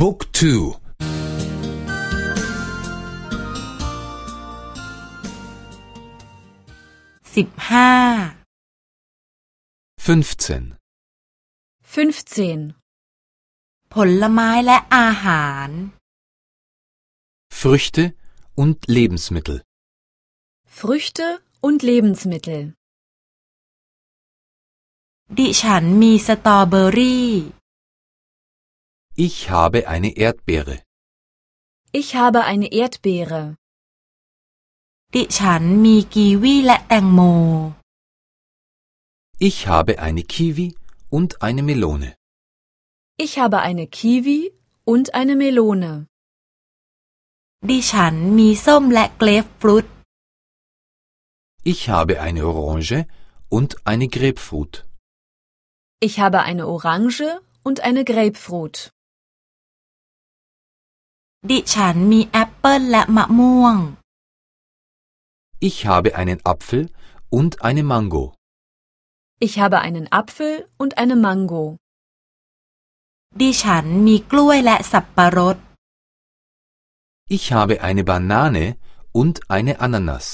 บุ๊กทูสิบห้า 15 ผลไม้และอาหาร Früchte und Lebensmittel Früchte und Lebensmittel. ดิฉันมีสตรอเบอรี่ Ich habe eine Erdbeere Ich habe eine Erdbeere. ดิฉันมีกีวีและแตงโม Ich habe eine Kiwi und eine Melone Ich habe eine Kiwi und eine Melone. ดิฉันมีส้มและเกรฟฟรุต Ich habe eine Orange und eine Grapefruit Ich habe eine Orange und eine Grapefruit. ดิฉันมีแอปเปิลและมะม่วง Ich habe einen Apfel und eine Mango Ich habe einen Apfel und eine Mango. ดิฉันมีกล้วยและสับปะรด Ich habe eine Banane und eine Ananas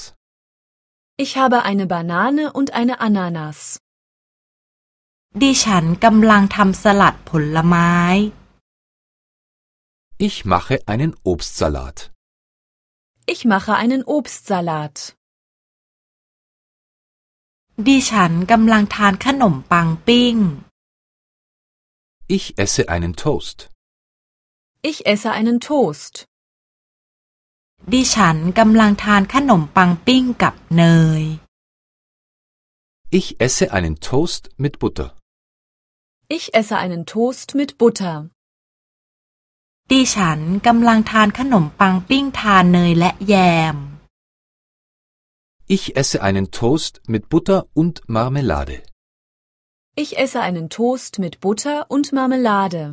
Ich habe eine Banane und eine Ananas. ดิฉันกำลังทำสลัดผลไม้ Ich mache einen Obstsalat Ich mache einen Obstsalat. ดิฉันกำลังทานขนมปังปิ้ง Ich esse einen Toast Ich esse einen Toast. ดิฉันกำลังทานขนมปังปิ้งกับเนย Ich esse einen Toast mit Butter Ich esse einen Toast mit Butter. ดิฉันกำลังทานขนมปังปิ้งทานเนยและแยม Ich esse einen Toast mit Butter und Marmelade Ich esse einen Toast mit Butter und Marmelade.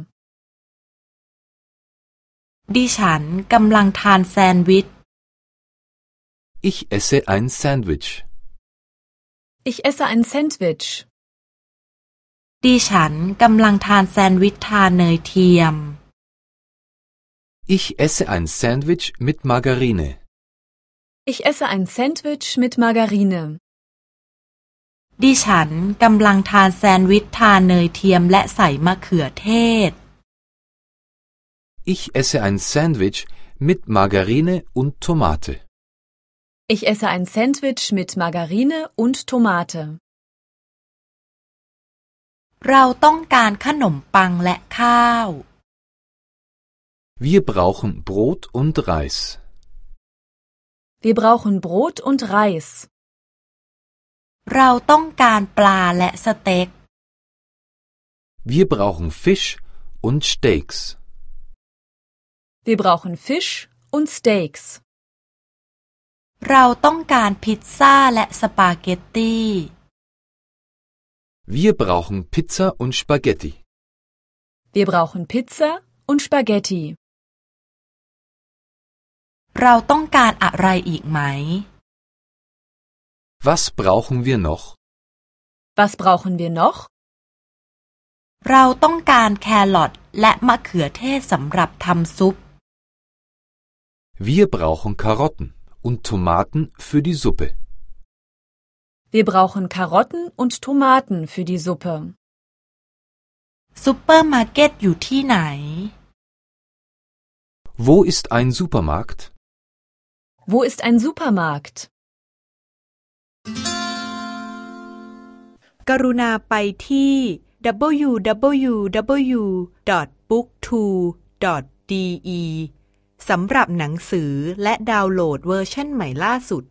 ดิฉันกำลังทานแซนด์วิช Ich esse ein Sandwich Ich esse ein Sandwich. ดิฉันกำลังทานแซนด์วิชทานเนยเทียม Ich esse ein Sandwich mit Margarine Ich esse ein Sandwich mit Margarine. ดิฉันกำลังทานแซนด์วิชทานเนยเทียมและใส่มะเขือเทศ Ich esse ein Sandwich mit Margarine und Tomate Ich esse ein Sandwich mit Margarine und Tomate. เราต้องการขนมปังและข้าว Wir brauchen Brot und Reis Wir brauchen Brot und Reis. เราต้องการปลาและสเต็ก Wir brauchen Fisch und Steaks Wir brauchen Fisch und Steaks. เราต้องการพิซซ่าและสปาเกตตี Wir brauchen Pizza und Spaghetti Wir brauchen Pizza und Spaghetti. เราต้องการอะไรอีกไหม Was brauchen wir noch? Was brauchen wir noch? เราต้องการแครอทและมะเขือเทศสำหรับทำซุป Wir brauchen Karotten und Tomaten für die Suppe. Wir brauchen Karotten und Tomaten für die Suppe. ซูเปอร์มาร์เก็ตอยู่ที่ไหน Wo ist ein Supermarkt? Wo ist ein Supermarkt? กรุณาไปที่ www.booktwo.de สำหรับหนังสือและดาวน์โหลดเวอร์ชันใหม่ล่าสุด